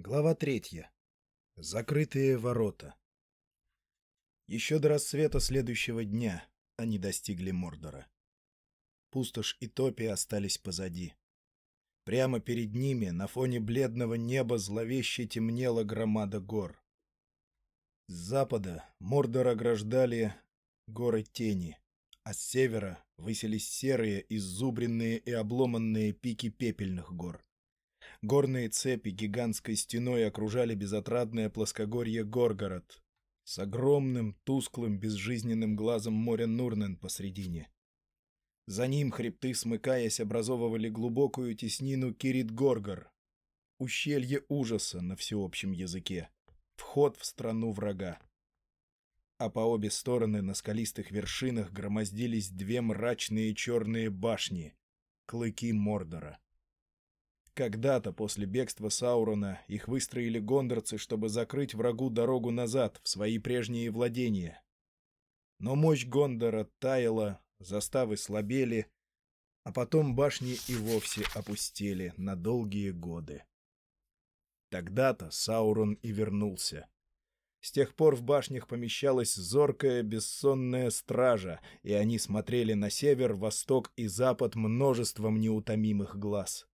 Глава третья. Закрытые ворота. Еще до рассвета следующего дня они достигли Мордора. Пустошь и топи остались позади. Прямо перед ними, на фоне бледного неба, зловеще темнела громада гор. С запада Мордор ограждали горы тени, а с севера высились серые, иззубренные и обломанные пики пепельных гор. Горные цепи гигантской стеной окружали безотрадное плоскогорье Горгород с огромным, тусклым, безжизненным глазом моря Нурнен посредине. За ним хребты, смыкаясь, образовывали глубокую теснину Кирит-Горгор, ущелье ужаса на всеобщем языке, вход в страну врага. А по обе стороны на скалистых вершинах громоздились две мрачные черные башни — клыки Мордора. Когда-то после бегства Саурона их выстроили гондорцы, чтобы закрыть врагу дорогу назад, в свои прежние владения. Но мощь Гондора таяла, заставы слабели, а потом башни и вовсе опустели на долгие годы. Тогда-то Саурон и вернулся. С тех пор в башнях помещалась зоркая бессонная стража, и они смотрели на север, восток и запад множеством неутомимых глаз.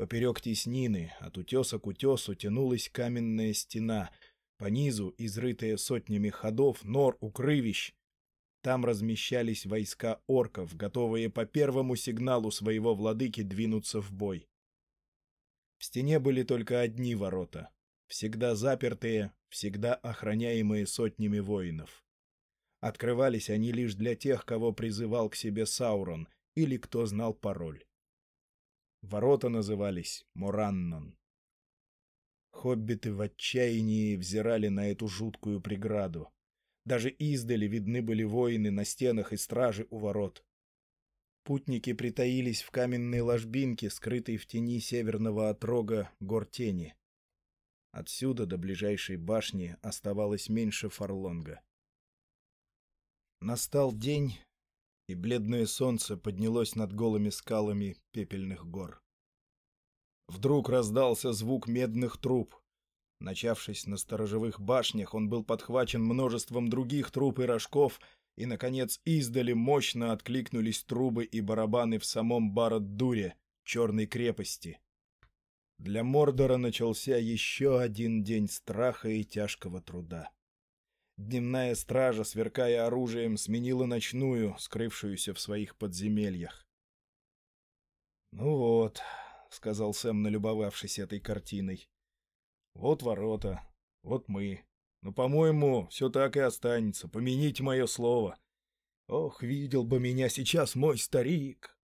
Поперек теснины, от утеса к утесу, тянулась каменная стена, по низу, изрытая сотнями ходов, нор, укрывищ. Там размещались войска орков, готовые по первому сигналу своего владыки двинуться в бой. В стене были только одни ворота, всегда запертые, всегда охраняемые сотнями воинов. Открывались они лишь для тех, кого призывал к себе Саурон или кто знал пароль. Ворота назывались Мораннон. Хоббиты в отчаянии взирали на эту жуткую преграду. Даже издали видны были воины на стенах и стражи у ворот. Путники притаились в каменной ложбинке, скрытой в тени северного отрога гор тени. Отсюда до ближайшей башни оставалось меньше фарлонга. Настал день, и бледное солнце поднялось над голыми скалами пепельных гор. Вдруг раздался звук медных труб. Начавшись на сторожевых башнях, он был подхвачен множеством других труб и рожков, и, наконец, издали мощно откликнулись трубы и барабаны в самом Барад-Дуре, черной крепости. Для Мордора начался еще один день страха и тяжкого труда. Дневная стража, сверкая оружием, сменила ночную, скрывшуюся в своих подземельях. «Ну вот», — сказал Сэм, налюбовавшись этой картиной. «Вот ворота, вот мы. Но, по-моему, все так и останется. Помяните мое слово. Ох, видел бы меня сейчас мой старик!»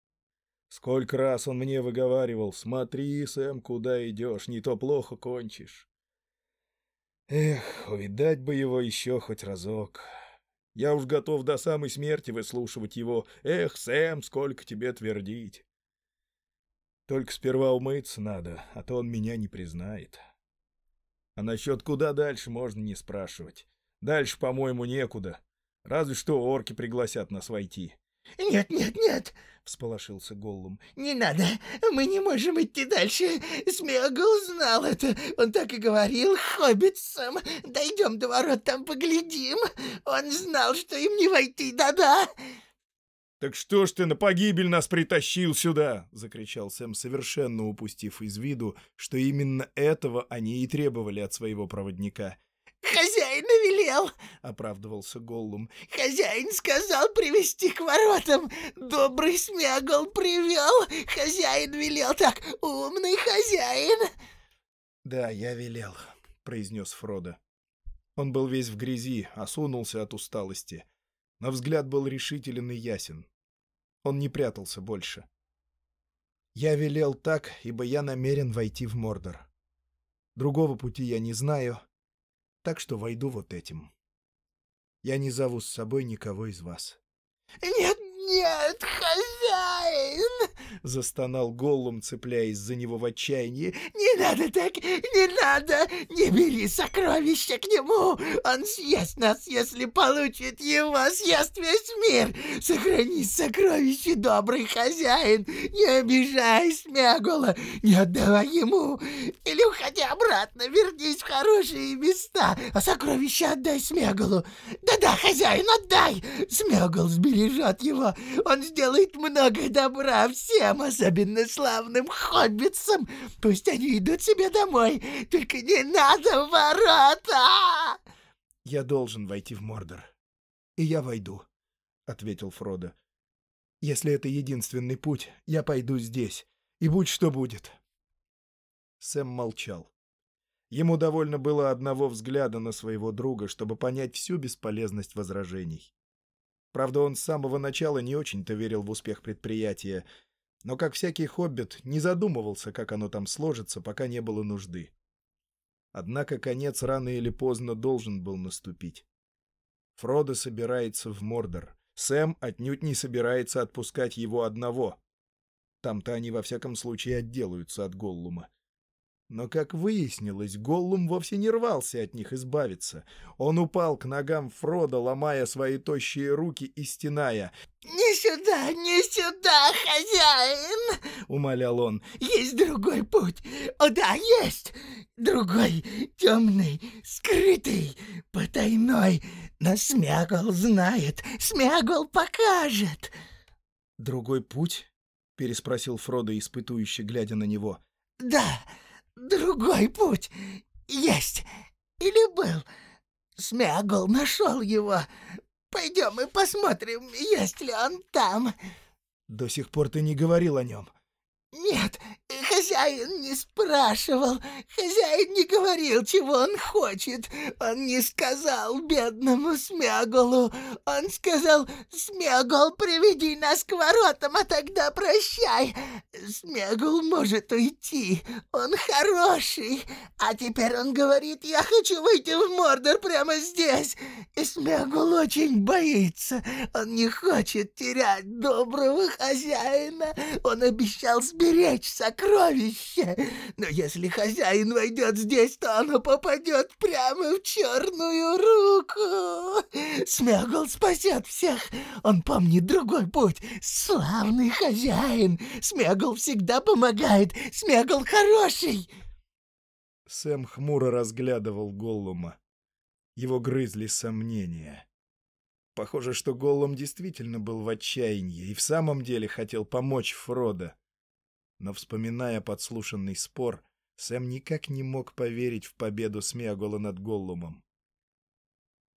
Сколько раз он мне выговаривал, смотри, Сэм, куда идешь, не то плохо кончишь. Эх, увидать бы его еще хоть разок. Я уж готов до самой смерти выслушивать его. Эх, Сэм, сколько тебе твердить. Только сперва умыться надо, а то он меня не признает. А насчет куда дальше можно не спрашивать. Дальше, по-моему, некуда. Разве что орки пригласят нас войти. «Нет, нет, нет!» — всполошился Голлум. «Не надо! Мы не можем идти дальше! Смегл знал это! Он так и говорил хоббитцам! Дойдем до ворот, там поглядим! Он знал, что им не войти, да-да!» «Так что ж ты на погибель нас притащил сюда?» — закричал Сэм, совершенно упустив из виду, что именно этого они и требовали от своего проводника. «Хозяин велел!» — оправдывался Голлум. «Хозяин сказал привести к воротам. Добрый смягл привел. Хозяин велел так. Умный хозяин!» «Да, я велел», — произнес Фродо. Он был весь в грязи, осунулся от усталости. Но взгляд был решителен и ясен. Он не прятался больше. «Я велел так, ибо я намерен войти в Мордор. Другого пути я не знаю, так что войду вот этим. Я не зову с собой никого из вас. — Нет, нет, хозяин! Хозяин!» — застонал Голлум, цепляясь за него в отчаянии. «Не надо так! Не надо! Не бери сокровища к нему! Он съест нас, если получит его! Съест весь мир! Сохрани сокровище, добрый хозяин! Не обижай Смягула! Не отдавай ему! Или уходи обратно, вернись в хорошие места, а сокровища отдай Смягулу! Да-да, хозяин, отдай! Смягул сбережет его! Он сделает много добра всем, особенно славным хоббитцам! Пусть они идут себе домой, только не надо ворота!» «Я должен войти в Мордор. И я войду», — ответил Фродо. «Если это единственный путь, я пойду здесь, и будь что будет». Сэм молчал. Ему довольно было одного взгляда на своего друга, чтобы понять всю бесполезность возражений. Правда, он с самого начала не очень-то верил в успех предприятия, но, как всякий хоббит, не задумывался, как оно там сложится, пока не было нужды. Однако конец рано или поздно должен был наступить. Фродо собирается в Мордор. Сэм отнюдь не собирается отпускать его одного. Там-то они во всяком случае отделаются от Голлума. Но, как выяснилось, Голлум вовсе не рвался от них избавиться. Он упал к ногам Фрода, ломая свои тощие руки и стеная. «Не сюда, не сюда, хозяин!» — умолял он. «Есть другой путь! О да, есть! Другой, темный, скрытый, потайной. Но Смягол знает, Смягол покажет!» «Другой путь?» — переспросил Фродо, испытующе глядя на него. «Да!» Другой путь есть или был. Смягл нашел его. Пойдем и посмотрим, есть ли он там. До сих пор ты не говорил о нем. «Нет, хозяин не спрашивал, хозяин не говорил, чего он хочет. Он не сказал бедному Смяголу. Он сказал, Смягол, приведи нас к воротам, а тогда прощай. Смягол может уйти, он хороший. А теперь он говорит, я хочу выйти в Мордор прямо здесь. И Смягол очень боится, он не хочет терять доброго хозяина. Он обещал сбежать сберечь сокровище. Но если хозяин войдет здесь, то оно попадет прямо в черную руку. Смягл спасет всех. Он помнит другой путь. Славный хозяин. Смягл всегда помогает. Смягл хороший. Сэм хмуро разглядывал Голлума. Его грызли сомнения. Похоже, что Голлум действительно был в отчаянии и в самом деле хотел помочь Фродо. Но, вспоминая подслушанный спор, Сэм никак не мог поверить в победу Смеагола над Голлумом.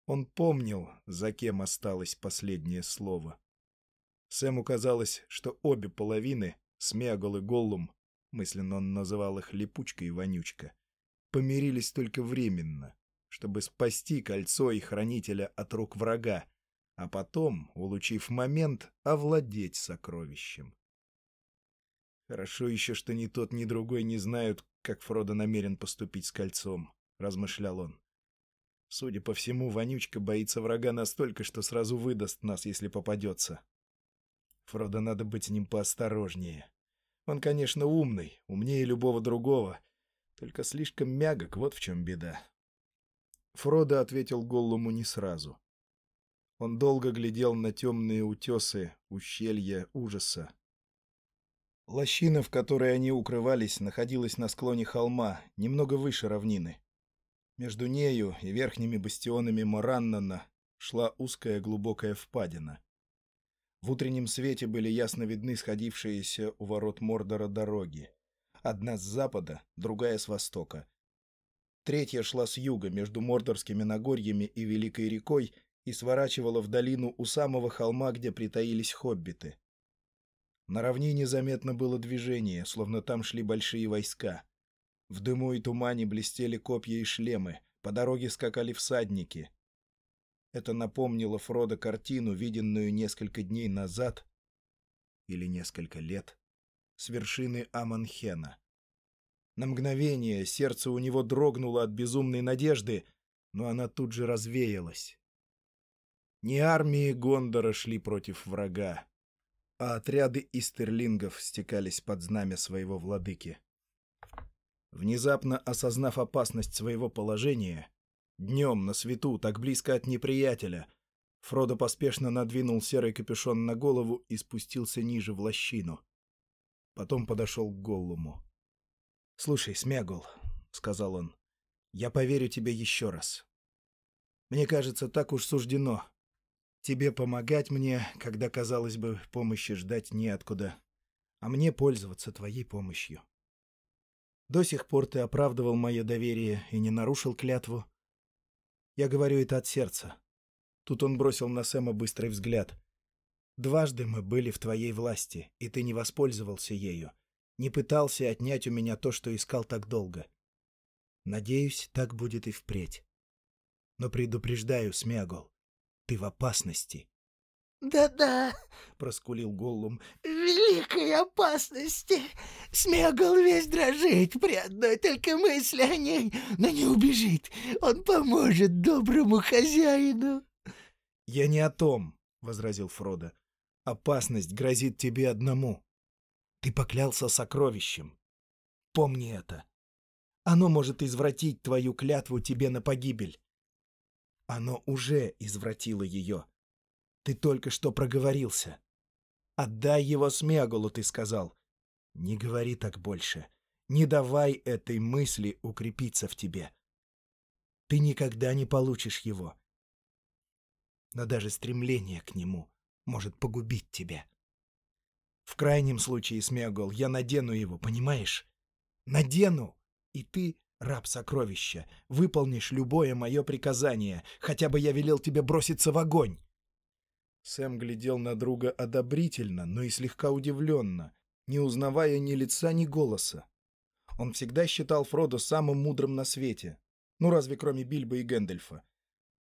Он помнил, за кем осталось последнее слово. Сэму казалось, что обе половины, Смеагол и Голлум, мысленно он называл их Липучка и Вонючка, помирились только временно, чтобы спасти кольцо и хранителя от рук врага, а потом, улучив момент, овладеть сокровищем. «Хорошо еще, что ни тот, ни другой не знают, как Фродо намерен поступить с кольцом», — размышлял он. «Судя по всему, Вонючка боится врага настолько, что сразу выдаст нас, если попадется. Фродо надо быть с ним поосторожнее. Он, конечно, умный, умнее любого другого, только слишком мягок, вот в чем беда». Фродо ответил Голлуму не сразу. Он долго глядел на темные утесы, ущелья ужаса, Лощина, в которой они укрывались, находилась на склоне холма, немного выше равнины. Между нею и верхними бастионами Мораннана шла узкая глубокая впадина. В утреннем свете были ясно видны сходившиеся у ворот Мордора дороги. Одна с запада, другая с востока. Третья шла с юга, между Мордорскими Нагорьями и Великой рекой, и сворачивала в долину у самого холма, где притаились хоббиты. На равнине заметно было движение, словно там шли большие войска. В дыму и тумане блестели копья и шлемы, по дороге скакали всадники. Это напомнило Фродо картину, виденную несколько дней назад или несколько лет с вершины Аманхена. На мгновение сердце у него дрогнуло от безумной надежды, но она тут же развеялась. Не армии Гондора шли против врага. А отряды истерлингов стекались под знамя своего владыки. Внезапно осознав опасность своего положения, днем на свету, так близко от неприятеля, Фродо поспешно надвинул серый капюшон на голову и спустился ниже в лощину. Потом подошел к Голлуму. «Слушай, Смягул», — сказал он, — «я поверю тебе еще раз. Мне кажется, так уж суждено. Тебе помогать мне, когда, казалось бы, помощи ждать неоткуда, а мне пользоваться твоей помощью. До сих пор ты оправдывал мое доверие и не нарушил клятву. Я говорю это от сердца. Тут он бросил на Сэма быстрый взгляд. Дважды мы были в твоей власти, и ты не воспользовался ею. Не пытался отнять у меня то, что искал так долго. Надеюсь, так будет и впредь. Но предупреждаю, Смягол, ты в опасности. «Да-да», — проскулил Голлум, — «великой опасности. Смегал весь дрожит при одной только мысли о ней, но не убежит. Он поможет доброму хозяину». «Я не о том», — возразил Фродо. «Опасность грозит тебе одному. Ты поклялся сокровищем. Помни это. Оно может извратить твою клятву тебе на погибель. Оно уже извратило ее. Ты только что проговорился. Отдай его Смеголу, ты сказал. Не говори так больше. Не давай этой мысли укрепиться в тебе. Ты никогда не получишь его. Но даже стремление к нему может погубить тебя. В крайнем случае, Смегол, я надену его, понимаешь? Надену, и ты раб сокровища, выполнишь любое мое приказание, хотя бы я велел тебе броситься в огонь. Сэм глядел на друга одобрительно, но и слегка удивленно, не узнавая ни лица, ни голоса. Он всегда считал Фродо самым мудрым на свете, ну разве кроме Бильбо и Гэндальфа.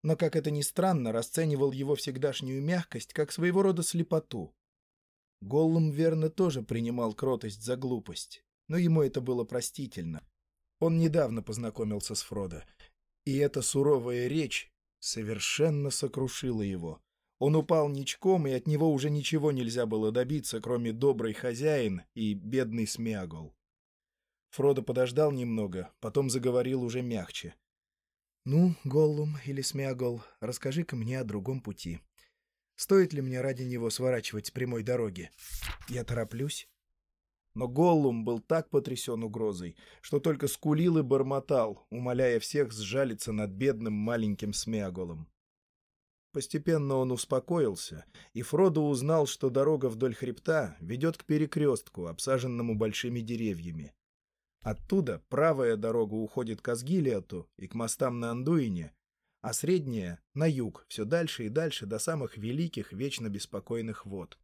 Но, как это ни странно, расценивал его всегдашнюю мягкость как своего рода слепоту. Голлум верно тоже принимал кротость за глупость, но ему это было простительно. Он недавно познакомился с Фродо, и эта суровая речь совершенно сокрушила его. Он упал ничком, и от него уже ничего нельзя было добиться, кроме добрый хозяин и бедный Смиагол. Фродо подождал немного, потом заговорил уже мягче. «Ну, Голлум или Смиагол, расскажи-ка мне о другом пути. Стоит ли мне ради него сворачивать с прямой дороги? Я тороплюсь?» Но Голлум был так потрясен угрозой, что только скулил и бормотал, умоляя всех сжалиться над бедным маленьким Смеаголом. Постепенно он успокоился, и Фродо узнал, что дорога вдоль хребта ведет к перекрестку, обсаженному большими деревьями. Оттуда правая дорога уходит к Асгилиату и к мостам на Андуине, а средняя — на юг, все дальше и дальше до самых великих, вечно беспокойных вод.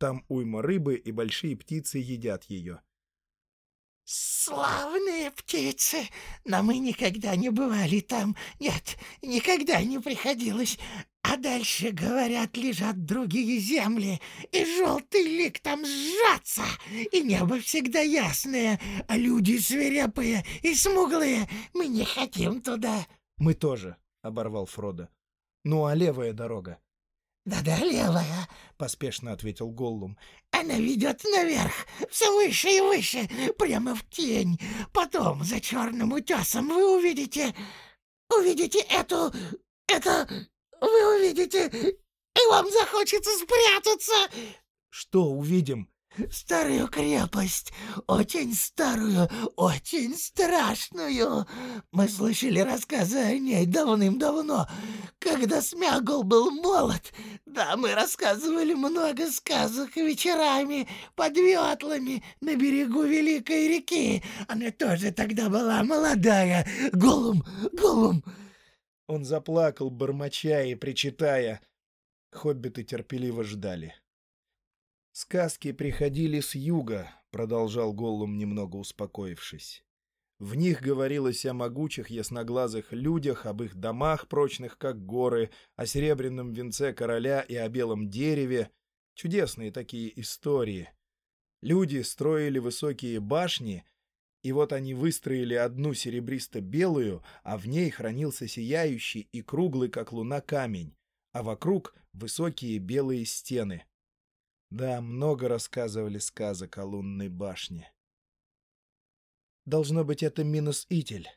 Там уйма рыбы и большие птицы едят ее. «Славные птицы! Но мы никогда не бывали там. Нет, никогда не приходилось. А дальше, говорят, лежат другие земли, и желтый лик там сжаться, и небо всегда ясное, а люди свирепые и смуглые. Мы не хотим туда». «Мы тоже», — оборвал Фродо. «Ну а левая дорога?» «Да-да, левая», — поспешно ответил Голлум. «Она ведет наверх, все выше и выше, прямо в тень. Потом за черным утесом вы увидите... увидите эту... это... вы увидите... и вам захочется спрятаться». «Что увидим?» Старую крепость, очень старую, очень страшную. Мы слышали рассказы о ней давным-давно, когда Смягл был молод. Да, мы рассказывали много сказок вечерами под ветлами на берегу Великой реки. Она тоже тогда была молодая. Голум, голум. Он заплакал, бормоча и причитая. Хоббиты терпеливо ждали. «Сказки приходили с юга», — продолжал Голлум, немного успокоившись. В них говорилось о могучих ясноглазых людях, об их домах, прочных как горы, о серебряном венце короля и о белом дереве. Чудесные такие истории. Люди строили высокие башни, и вот они выстроили одну серебристо-белую, а в ней хранился сияющий и круглый, как луна, камень, а вокруг — высокие белые стены — Да, много рассказывали сказок о лунной башне. Должно быть, это минус Итель.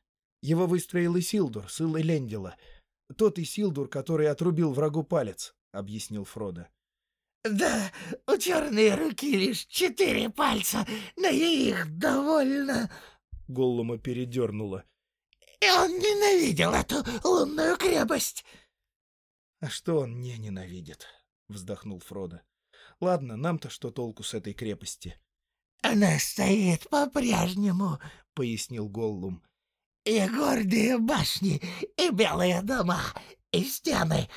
Его выстроил Исилдур, сын Элендила. Тот Исилдур, который отрубил врагу палец, — объяснил Фродо. — Да, у черной руки лишь четыре пальца, но и их довольно. Голлума передернуло. — И он ненавидел эту лунную крепость. — А что он не ненавидит? — вздохнул Фродо. — Ладно, нам-то что толку с этой крепости? — Она стоит по-прежнему, — пояснил Голлум. — И гордые башни, и белые дома, и стены.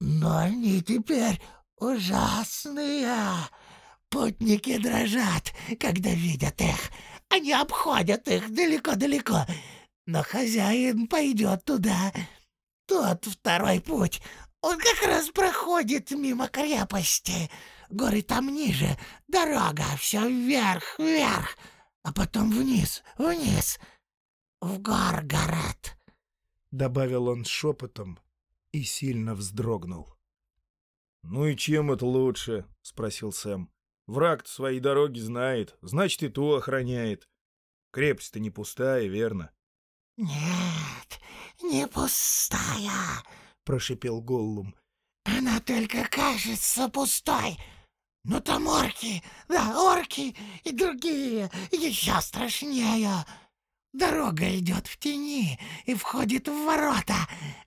Но они теперь ужасные. Путники дрожат, когда видят их. Они обходят их далеко-далеко. Но хозяин пойдет туда. Тот второй путь, он как раз проходит мимо крепости. Горы там ниже, дорога все вверх, вверх, а потом вниз, вниз, в Горгород. Добавил он шепотом и сильно вздрогнул. «Ну и чем это лучше?» — спросил Сэм. «Враг-то свои дороги знает, значит, и ту охраняет. Крепость-то не пустая, верно?» «Нет, не пустая», — прошипел Голлум. «Она только кажется пустой. Но там орки, да, орки и другие, еще страшнее. Дорога идет в тени и входит в ворота,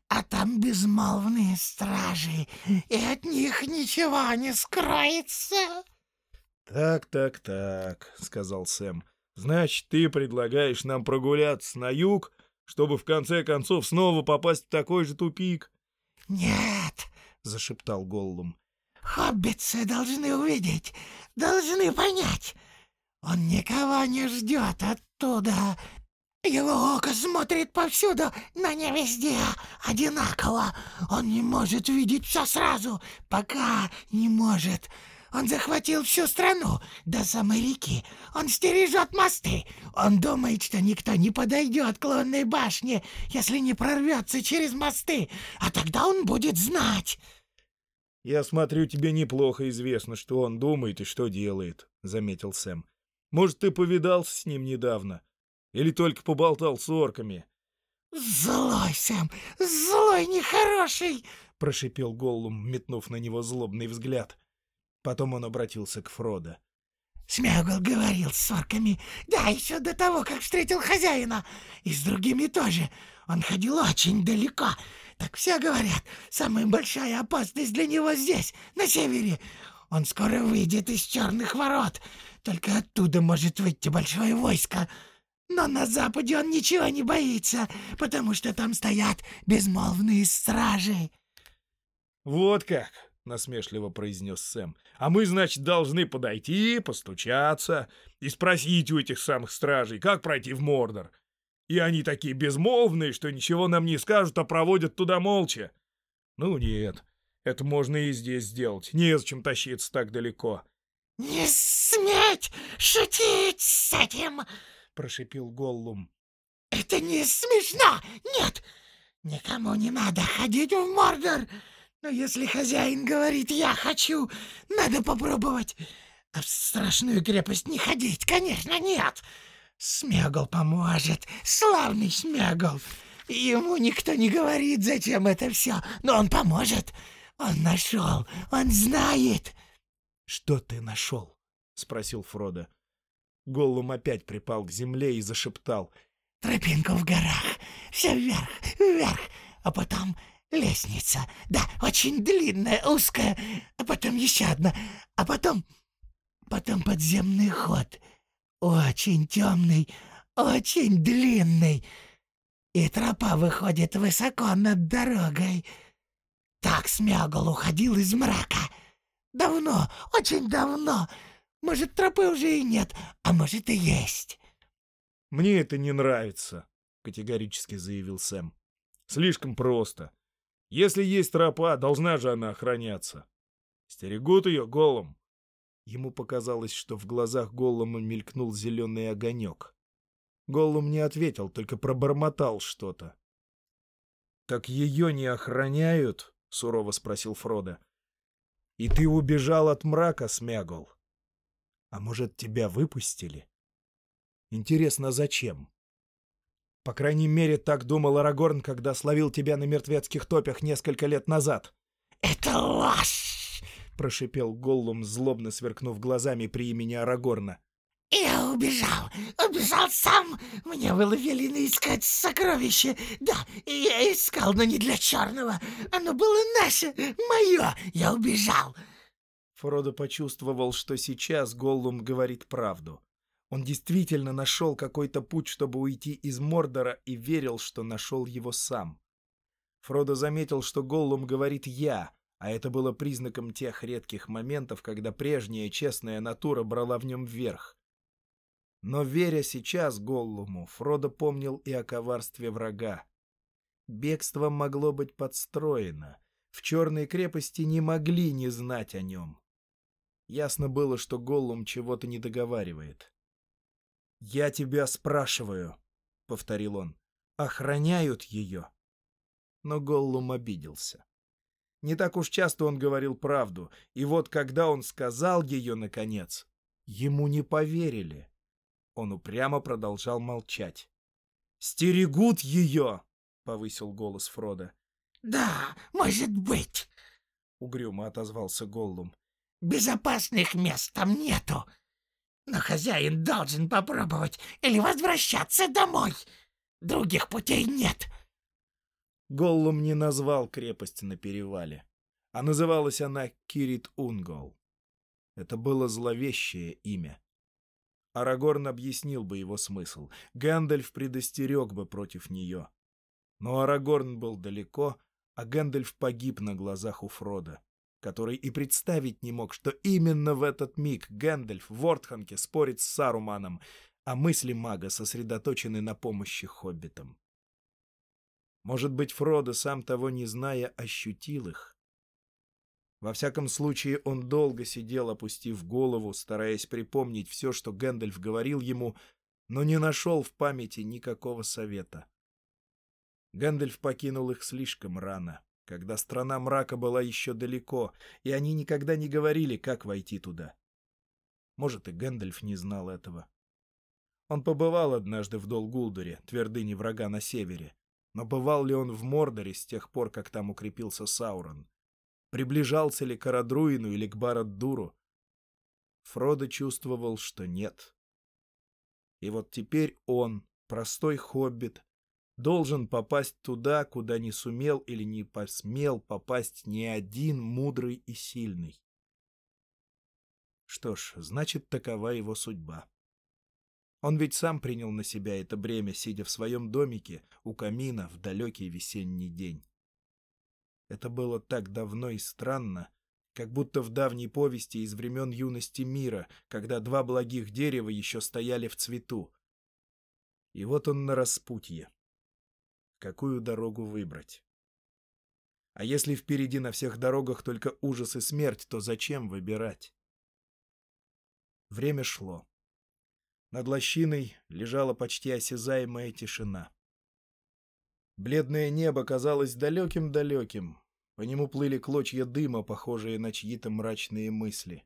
а там безмолвные стражи, и от них ничего не скроется. «Так, так, так», — сказал Сэм. «Значит, ты предлагаешь нам прогуляться на юг, чтобы в конце концов снова попасть в такой же тупик?» «Нет», — зашептал Голлум. «Хоббицы должны увидеть, должны понять. Он никого не ждет оттуда, его око смотрит повсюду, но не везде одинаково. Он не может видеть все сразу, пока не может. Он захватил всю страну до самой реки. Он стережет мосты. Он думает, что никто не подойдет к лунной башне, если не прорвется через мосты, а тогда он будет знать. «Я смотрю, тебе неплохо известно, что он думает и что делает», — заметил Сэм. «Может, ты повидался с ним недавно?» Или только поболтал с орками?» «Злой, Сэм! Злой, нехороший!» — прошипел Голлум, метнув на него злобный взгляд. Потом он обратился к Фродо. «Смягл говорил с орками, да, еще до того, как встретил хозяина. И с другими тоже. Он ходил очень далеко. Так все говорят, самая большая опасность для него здесь, на севере. Он скоро выйдет из черных ворот. Только оттуда может выйти большое войско». Но на Западе он ничего не боится, потому что там стоят безмолвные стражи. «Вот как!» — насмешливо произнес Сэм. «А мы, значит, должны подойти, постучаться и спросить у этих самых стражей, как пройти в Мордор. И они такие безмолвные, что ничего нам не скажут, а проводят туда молча. Ну нет, это можно и здесь сделать. Незачем тащиться так далеко». «Не сметь шутить с этим!» прошипел Голлум. «Это не смешно! Нет! Никому не надо ходить в Мордор! Но если хозяин говорит «я хочу», надо попробовать. А в страшную крепость не ходить, конечно, нет! Смегл поможет, славный Смегл! Ему никто не говорит, зачем это все, но он поможет! Он нашел, он знает!» «Что ты нашел?» — спросил Фродо. Голлум опять припал к земле и зашептал. «Тропинка в горах. Все вверх, вверх. А потом лестница. Да, очень длинная, узкая. А потом еще одна. А потом... Потом подземный ход. Очень темный, очень длинный. И тропа выходит высоко над дорогой. Так Смягл уходил из мрака. Давно, очень давно. Может, тропы уже и нет, а может и есть. «Мне это не нравится», — категорически заявил Сэм. «Слишком просто. Если есть тропа, должна же она охраняться. Стерегут ее голым». Ему показалось, что в глазах Голлума мелькнул зеленый огонек. Голлум не ответил, только пробормотал что-то. «Так ее не охраняют?» — сурово спросил Фродо. И ты убежал от мрака, Смягл. А может, тебя выпустили? Интересно, зачем? По крайней мере, так думал Арагорн, когда словил тебя на мертвецких топях несколько лет назад. «Это ложь!» — прошипел Голлум, злобно сверкнув глазами при имени Арагорна. «Я убежал! Убежал сам! Мне было велено искать сокровище! Да, я искал, но не для черного! Оно было наше, мое! Я убежал!» Фродо почувствовал, что сейчас Голлум говорит правду. Он действительно нашел какой-то путь, чтобы уйти из Мордора, и верил, что нашел его сам. Фродо заметил, что Голлум говорит «я», а это было признаком тех редких моментов, когда прежняя честная натура брала в нем верх. Но, веря сейчас Голлуму, Фродо помнил и о коварстве врага. Бегство могло быть подстроено. В Черной крепости не могли не знать о нем. Ясно было, что Голлум чего-то не договаривает. «Я тебя спрашиваю», — повторил он, — «охраняют ее?» Но Голлум обиделся. Не так уж часто он говорил правду, и вот когда он сказал ее, наконец, ему не поверили. Он упрямо продолжал молчать. «Стерегут ее!» — повысил голос Фрода. «Да, может быть!» — угрюмо отозвался Голлум. «Безопасных мест там нету. Но хозяин должен попробовать или возвращаться домой. Других путей нет». Голлум не назвал крепость на перевале, а называлась она Кирит-Унгол. Это было зловещее имя. Арагорн объяснил бы его смысл. Гэндальф предостерег бы против нее. Но Арагорн был далеко, а Гэндальф погиб на глазах у Фрода, который и представить не мог, что именно в этот миг Гэндальф в Ортханке спорит с Саруманом, а мысли мага сосредоточены на помощи хоббитам. Может быть, Фродо, сам того не зная, ощутил их. Во всяком случае, он долго сидел, опустив голову, стараясь припомнить все, что Гэндальф говорил ему, но не нашел в памяти никакого совета. Гэндальф покинул их слишком рано, когда страна мрака была еще далеко, и они никогда не говорили, как войти туда. Может, и Гэндальф не знал этого. Он побывал однажды в Долгулдуре, твердыне врага на севере, но бывал ли он в Мордоре с тех пор, как там укрепился Саурон? Приближался ли к Арадруину или к Барад-Дуру? Фродо чувствовал, что нет. И вот теперь он, простой хоббит, должен попасть туда, куда не сумел или не посмел попасть ни один мудрый и сильный. Что ж, значит, такова его судьба. Он ведь сам принял на себя это бремя, сидя в своем домике у камина в далекий весенний день. Это было так давно и странно, как будто в давней повести из времен юности мира, когда два благих дерева еще стояли в цвету. И вот он на распутье. Какую дорогу выбрать? А если впереди на всех дорогах только ужас и смерть, то зачем выбирать? Время шло. Над лощиной лежала почти осязаемая тишина. Бледное небо казалось далеким-далеким. По нему плыли клочья дыма, похожие на чьи-то мрачные мысли.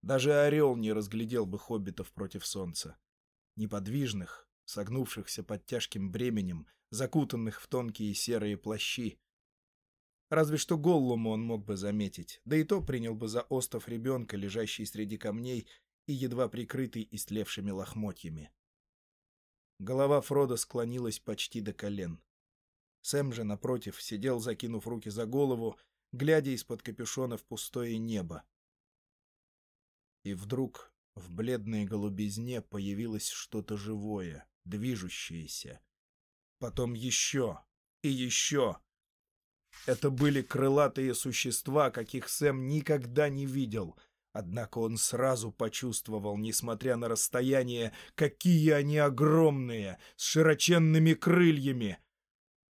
Даже орел не разглядел бы хоббитов против солнца. Неподвижных, согнувшихся под тяжким бременем, закутанных в тонкие серые плащи. Разве что Голлуму он мог бы заметить, да и то принял бы за остов ребенка, лежащий среди камней и едва прикрытый истлевшими лохмотьями. Голова Фрода склонилась почти до колен. Сэм же, напротив, сидел, закинув руки за голову, глядя из-под капюшона в пустое небо. И вдруг в бледной голубизне появилось что-то живое, движущееся. Потом еще и еще. Это были крылатые существа, каких Сэм никогда не видел — Однако он сразу почувствовал, несмотря на расстояние, какие они огромные, с широченными крыльями.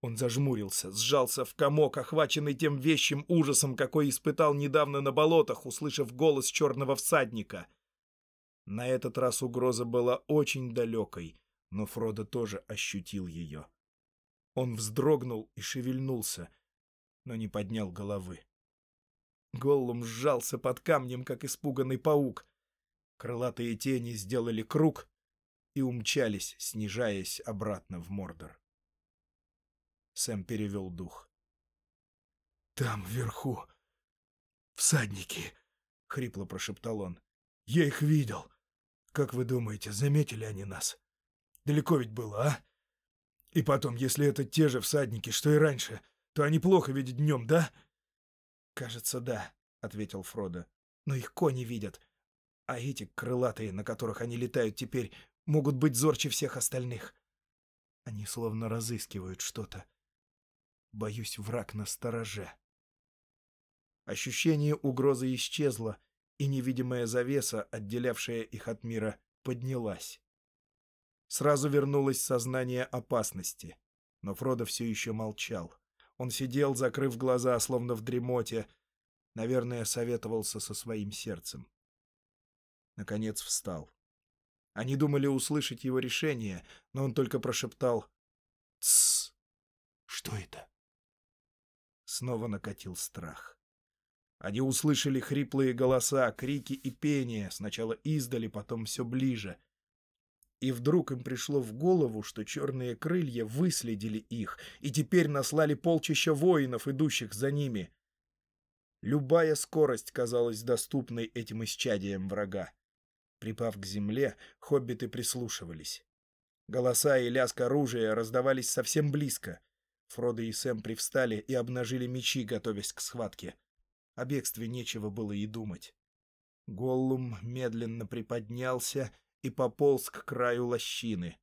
Он зажмурился, сжался в комок, охваченный тем вещим ужасом, какой испытал недавно на болотах, услышав голос черного всадника. На этот раз угроза была очень далекой, но Фродо тоже ощутил ее. Он вздрогнул и шевельнулся, но не поднял головы. Голлум сжался под камнем, как испуганный паук. Крылатые тени сделали круг и умчались, снижаясь обратно в Мордор. Сэм перевел дух. «Там, вверху, всадники!» — хрипло прошептал он. «Я их видел. Как вы думаете, заметили они нас? Далеко ведь было, а? И потом, если это те же всадники, что и раньше, то они плохо видят днем, да?» «Кажется, да», — ответил Фродо. «Но их кони видят. А эти крылатые, на которых они летают теперь, могут быть зорче всех остальных. Они словно разыскивают что-то. Боюсь, враг на стороже». Ощущение угрозы исчезло, и невидимая завеса, отделявшая их от мира, поднялась. Сразу вернулось сознание опасности, но Фродо все еще молчал. Он сидел, закрыв глаза, словно в дремоте. Наверное, советовался со своим сердцем. Наконец встал. Они думали услышать его решение, но он только прошептал «Тссс! Что это?» Снова накатил страх. Они услышали хриплые голоса, крики и пение, сначала издали, потом все ближе. И вдруг им пришло в голову, что черные крылья выследили их и теперь наслали полчища воинов, идущих за ними. Любая скорость казалась доступной этим исчадиям врага. Припав к земле, хоббиты прислушивались. Голоса и лязг оружия раздавались совсем близко. Фродо и Сэм привстали и обнажили мечи, готовясь к схватке. О бегстве нечего было и думать. Голлум медленно приподнялся и пополз к краю лощины.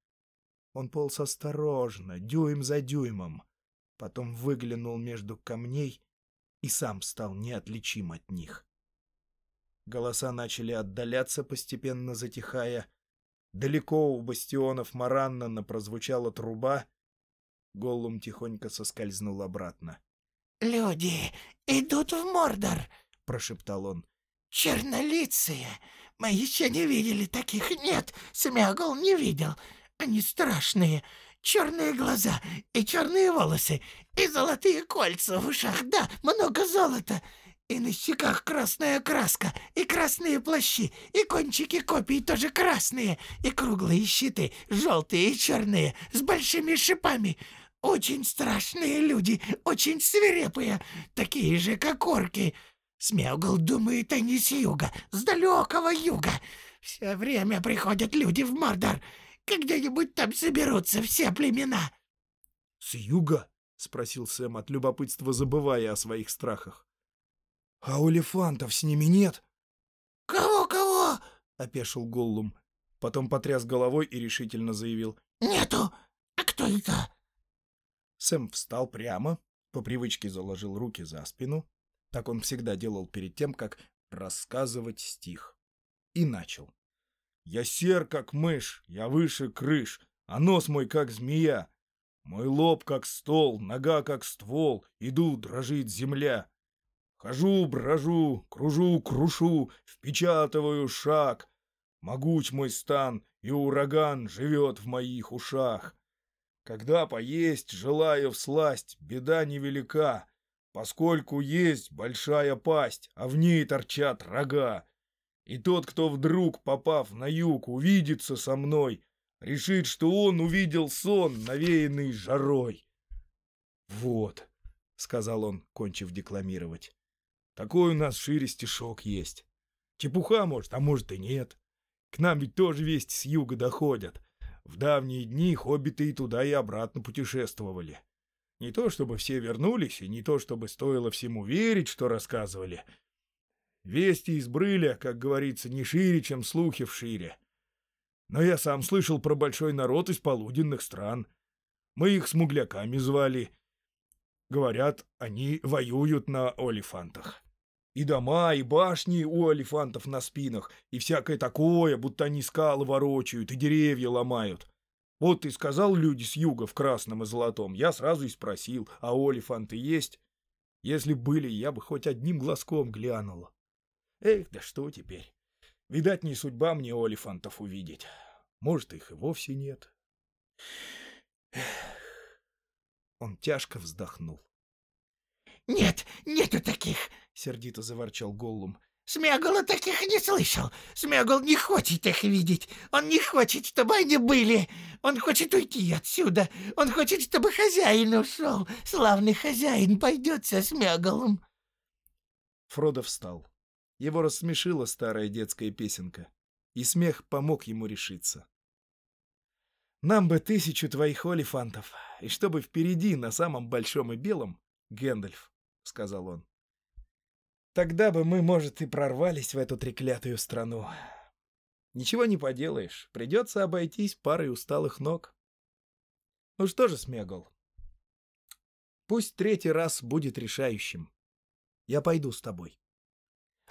Он полз осторожно, дюйм за дюймом. Потом выглянул между камней и сам стал неотличим от них. Голоса начали отдаляться, постепенно затихая. Далеко у бастионов Мараннана прозвучала труба. Голлум тихонько соскользнул обратно. «Люди идут в Мордор», — прошептал он. «Чернолицые! Мы еще не видели таких, нет, Смягл не видел. Они страшные, черные глаза и черные волосы, и золотые кольца в ушах, да, много золота, и на щеках красная краска, и красные плащи, и кончики копий тоже красные, и круглые щиты, желтые и черные, с большими шипами, очень страшные люди, очень свирепые, такие же, как орки. Смеугл думает, они с юга, с далекого юга. Все время приходят люди в Мордор. Когда-нибудь там соберутся все племена. — С юга? — спросил Сэм от любопытства, забывая о своих страхах. — А у с ними нет? «Кого, — опешил Голлум. Потом потряс головой и решительно заявил. — Нету. А кто это? Сэм встал прямо, по привычке заложил руки за спину. Так он всегда делал перед тем, как рассказывать стих. И начал. «Я сер, как мышь, я выше крыш, а нос мой, как змея. Мой лоб, как стол, нога, как ствол, иду, дрожит земля. Хожу, брожу, кружу, крушу, впечатываю шаг. Могуч мой стан, и ураган живет в моих ушах. Когда поесть желаю всласть, беда невелика, поскольку есть большая пасть, а в ней торчат рога. И тот, кто вдруг, попав на юг, увидится со мной, решит, что он увидел сон, навеянный жарой. «Вот», — сказал он, кончив декламировать, — «такой у нас шире стишок есть. Чепуха, может, а может и нет. К нам ведь тоже вести с юга доходят». В давние дни хоббиты и туда, и обратно путешествовали. Не то чтобы все вернулись, и не то чтобы стоило всему верить, что рассказывали. Вести из Брыля, как говорится, не шире, чем слухи в шире. Но я сам слышал про большой народ из полуденных стран. Мы их смугляками звали. Говорят, они воюют на олифантах. И дома, и башни у алифантов на спинах, и всякое такое, будто они скалы ворочают и деревья ломают. Вот ты сказал люди с юга в красном и золотом, я сразу и спросил, а олифанты есть? Если были, я бы хоть одним глазком глянула. Эх, да что теперь? Видать, не судьба мне олифантов увидеть. Может, их и вовсе нет. Эх. Он тяжко вздохнул. Нет, нету таких!» — сердито заворчал Голлум. Смягол таких не слышал. Смягол не хочет их видеть. Он не хочет, чтобы они были. Он хочет уйти отсюда. Он хочет, чтобы хозяин ушел. Славный хозяин пойдет со Смяголом. Фродо встал. Его рассмешила старая детская песенка, и смех помог ему решиться. «Нам бы тысячу твоих олифантов, и чтобы впереди, на самом большом и белом, Гэндальф», — сказал он. Тогда бы мы, может, и прорвались в эту треклятую страну. Ничего не поделаешь, придется обойтись парой усталых ног. Ну что же, Смегол, пусть третий раз будет решающим. Я пойду с тобой.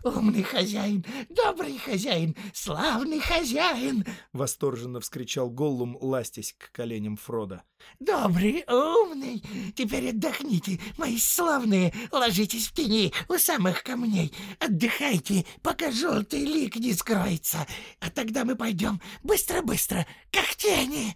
«Умный хозяин, добрый хозяин, славный хозяин!» — восторженно вскричал Голлум, ластясь к коленям Фрода. «Добрый, умный! Теперь отдохните, мои славные, ложитесь в тени у самых камней, отдыхайте, пока желтый лик не скроется, а тогда мы пойдем быстро-быстро, как тени!»